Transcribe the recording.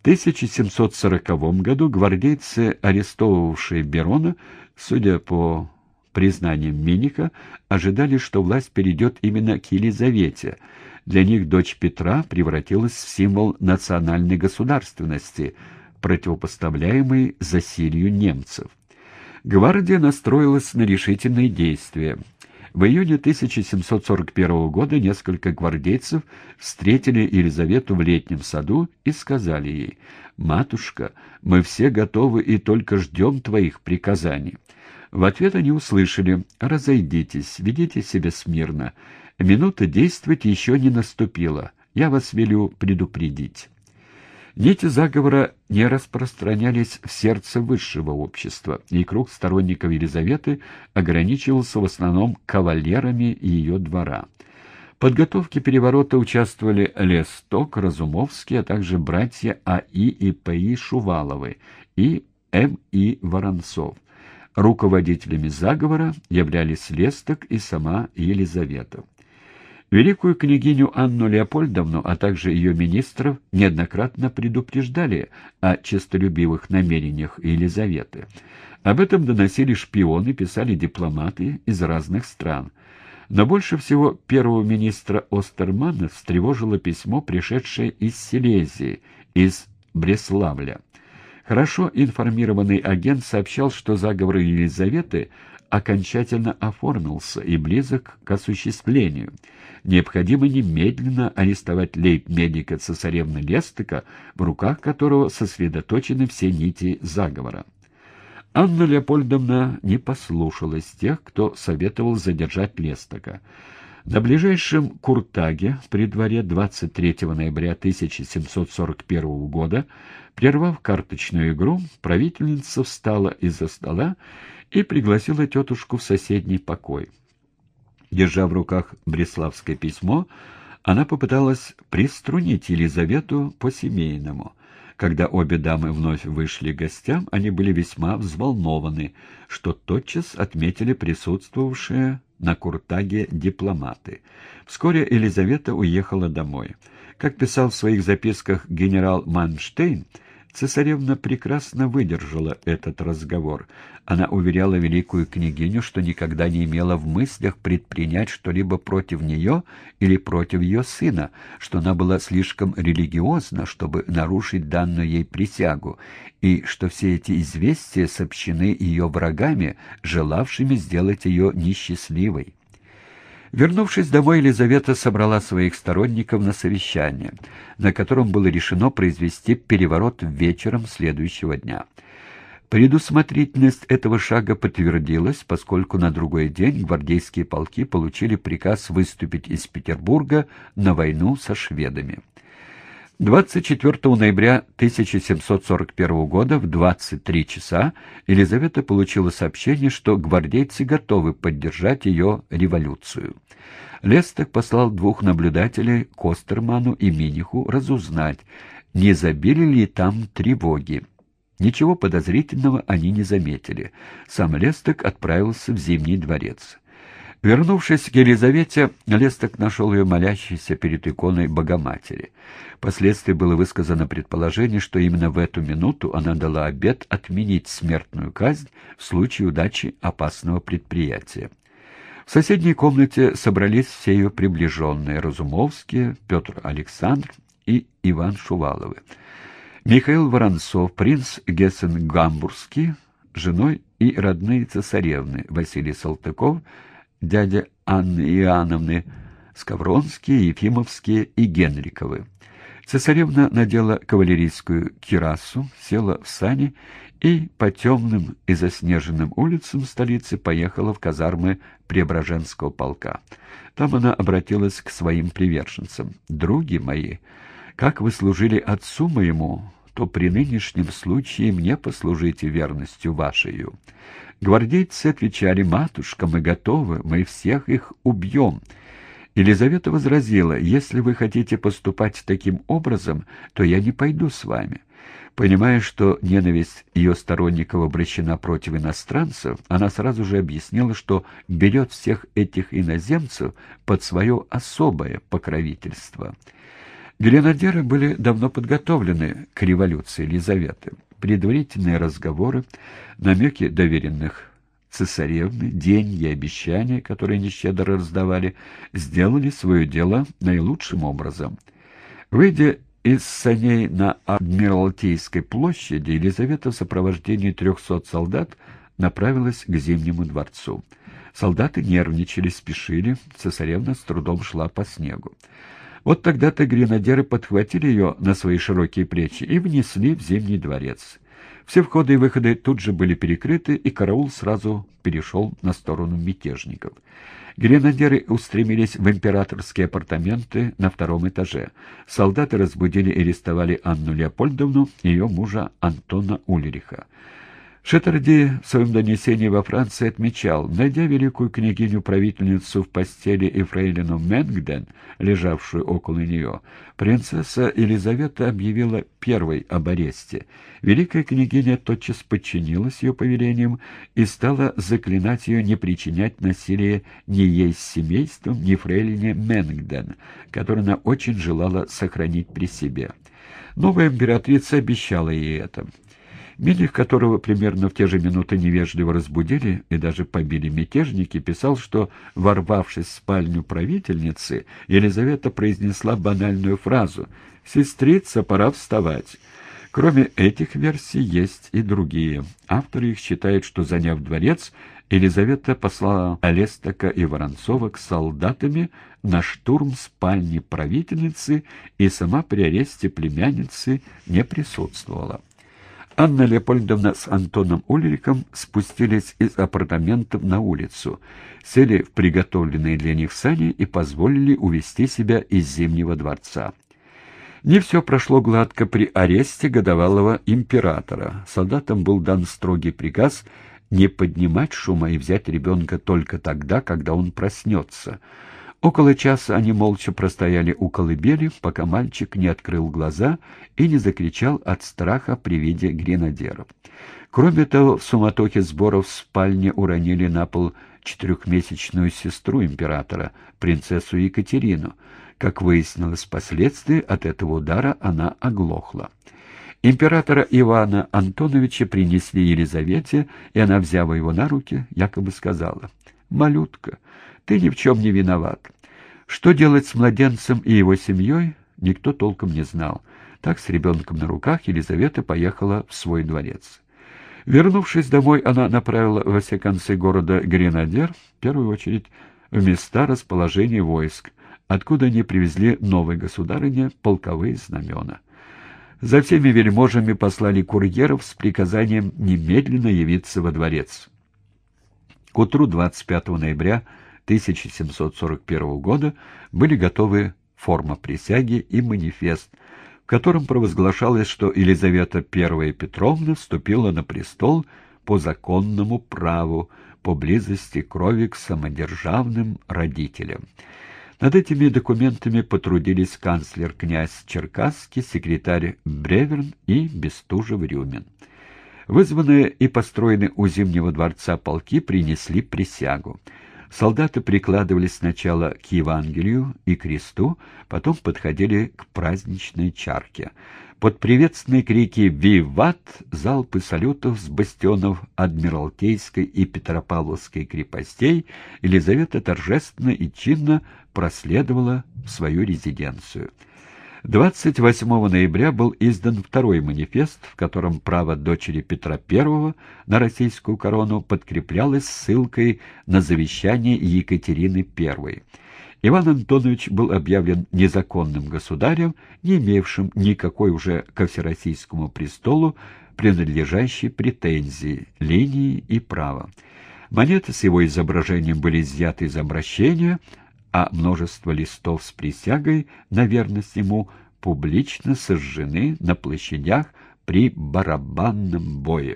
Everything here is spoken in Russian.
В 1740 году гвардейцы, арестовывавшие Берона, судя по признаниям Миника, ожидали, что власть перейдет именно к Елизавете. Для них дочь Петра превратилась в символ национальной государственности, противопоставляемый засилью немцев. Гвардия настроилась на решительные действия. В июне 1741 года несколько гвардейцев встретили Елизавету в летнем саду и сказали ей, «Матушка, мы все готовы и только ждем твоих приказаний». В ответ они услышали, «Разойдитесь, ведите себя смирно. Минута действовать еще не наступила. Я вас велю предупредить». Нити заговора не распространялись в сердце высшего общества, и круг сторонников Елизаветы ограничивался в основном кавалерами ее двора. В подготовке переворота участвовали Лесток, Разумовский, а также братья А.И. и П.И. Шуваловы и М.И. Воронцов. Руководителями заговора являлись Лесток и сама Елизавета. Великую княгиню Анну Леопольдовну, а также ее министров неоднократно предупреждали о честолюбивых намерениях Елизаветы. Об этом доносили шпионы, писали дипломаты из разных стран. Но больше всего первого министра Остермана встревожило письмо, пришедшее из Силезии, из Бреславля. Хорошо информированный агент сообщал, что заговор Елизаветы окончательно оформился и близок к осуществлению. Необходимо немедленно арестовать лейб-медика цесаревны Лестыка, в руках которого сосредоточены все нити заговора. Анна Леопольдовна не послушалась тех, кто советовал задержать Лестыка. На ближайшем Куртаге при дворе 23 ноября 1741 года, прервав карточную игру, правительница встала из-за стола и пригласила тетушку в соседний покой. Держа в руках бреславское письмо, она попыталась приструнить Елизавету по-семейному. Когда обе дамы вновь вышли к гостям, они были весьма взволнованы, что тотчас отметили присутствовавшие на Куртаге дипломаты. Вскоре Елизавета уехала домой. Как писал в своих записках генерал Манштейн, Цесаревна прекрасно выдержала этот разговор. Она уверяла великую княгиню, что никогда не имела в мыслях предпринять что-либо против нее или против ее сына, что она была слишком религиозна, чтобы нарушить данную ей присягу, и что все эти известия сообщены ее врагами, желавшими сделать ее несчастливой. Вернувшись домой, Елизавета собрала своих сторонников на совещание, на котором было решено произвести переворот вечером следующего дня. Предусмотрительность этого шага подтвердилась, поскольку на другой день гвардейские полки получили приказ выступить из Петербурга на войну со шведами. 24 ноября 1741 года в 23 часа Елизавета получила сообщение, что гвардейцы готовы поддержать ее революцию. Лесток послал двух наблюдателей Костерману и Миниху разузнать, не забили ли там тревоги. Ничего подозрительного они не заметили. Сам Лесток отправился в Зимний дворец. Вернувшись к Елизавете, Лесток нашел ее молящейся перед иконой Богоматери. Впоследствии было высказано предположение, что именно в эту минуту она дала обет отменить смертную казнь в случае удачи опасного предприятия. В соседней комнате собрались все ее приближенные — Разумовские, Петр Александр и Иван Шуваловы. Михаил Воронцов, принц Гессен-Гамбургский, женой и родные цесаревны Василий Салтыков — дядя Анны Иоанновны, Скавронские, Ефимовские и Генриковы. Цесаревна надела кавалерийскую кирасу, села в сани и по темным и заснеженным улицам столицы поехала в казармы Преображенского полка. Там она обратилась к своим приверженцам. «Други мои, как вы служили отцу моему, то при нынешнем случае мне послужите верностью вашею». Гвардейцы отвечали, «Матушка, мы готовы, мы всех их убьем». Елизавета возразила, «Если вы хотите поступать таким образом, то я не пойду с вами». Понимая, что ненависть ее сторонников обращена против иностранцев, она сразу же объяснила, что берет всех этих иноземцев под свое особое покровительство. Гренадеры были давно подготовлены к революции Елизаветы. Предварительные разговоры, намеки доверенных цесаревны, деньги и обещания, которые они щедро раздавали, сделали свое дело наилучшим образом. Выйдя из саней на Адмиралтейской площади, Елизавета в сопровождении трехсот солдат направилась к Зимнему дворцу. Солдаты нервничали, спешили, цесаревна с трудом шла по снегу. Вот тогда-то гренадеры подхватили ее на свои широкие плечи и внесли в Зимний дворец. Все входы и выходы тут же были перекрыты, и караул сразу перешел на сторону мятежников. Гренадеры устремились в императорские апартаменты на втором этаже. Солдаты разбудили и арестовали Анну Леопольдовну и ее мужа Антона Ульриха. Шеттерди в своем донесении во Франции отмечал, найдя великую княгиню-правительницу в постели и фрейлину Менгден, лежавшую около нее, принцесса Елизавета объявила первой об аресте. Великая княгиня тотчас подчинилась ее повелениям и стала заклинать ее не причинять насилия ни ей с семейством, ни фрейлине Менгден, которую она очень желала сохранить при себе. Новая императрица обещала ей это. Милих, которого примерно в те же минуты невежливо разбудили и даже побили мятежники, писал, что, ворвавшись в спальню правительницы, Елизавета произнесла банальную фразу «Сестрица, пора вставать». Кроме этих версий есть и другие. Авторы их считают, что, заняв дворец, Елизавета послала Олестока и Воронцова к солдатами на штурм спальни правительницы и сама при аресте племянницы не присутствовала. Анна Леопольдовна с Антоном Ульриком спустились из апартаментов на улицу, сели в приготовленные для них сани и позволили увести себя из Зимнего дворца. Не все прошло гладко при аресте годовалого императора. Солдатам был дан строгий приказ не поднимать шума и взять ребенка только тогда, когда он проснется — Около часа они молча простояли у колыбели, пока мальчик не открыл глаза и не закричал от страха при виде гренадеров. Кроме того, в суматохе сборов в спальне уронили на пол четырехмесячную сестру императора, принцессу Екатерину. Как выяснилось впоследствии, от этого удара она оглохла. Императора Ивана Антоновича принесли Елизавете, и она, взяв его на руки, якобы сказала, «Малютка, ты ни в чем не виноват. Что делать с младенцем и его семьей, никто толком не знал. Так, с ребенком на руках, Елизавета поехала в свой дворец. Вернувшись домой, она направила во все концы города Гренадер, в первую очередь, в места расположения войск, откуда они привезли новой государыне полковые знамена. За всеми вельможами послали курьеров с приказанием немедленно явиться во дворец. К утру 25 ноября 1741 года были готовы форма присяги и манифест, в котором провозглашалось, что Елизавета I Петровна вступила на престол по законному праву, по близости крови к самодержавным родителям. Над этими документами потрудились канцлер князь Черкасский, секретарь Бреверн и Бестужев-Рюмин. Вызванные и построенные у Зимнего дворца полки принесли присягу. Солдаты прикладывались сначала к Евангелию и кресту, потом подходили к праздничной чарке. Под приветственные крики «Виват!» залпы салютов с бастионов Адмиралтейской и Петропавловской крепостей Елизавета торжественно и чинно проследовала в свою резиденцию. 28 ноября был издан второй манифест, в котором право дочери Петра I на российскую корону подкреплялось ссылкой на завещание Екатерины I. Иван Антонович был объявлен незаконным государем, не имевшим никакой уже ко всероссийскому престолу принадлежащей претензии, линии и права. Монеты с его изображением были изъяты из обращения, а множество листов с присягой на верность ему публично сожжены на площадях при барабанном бое.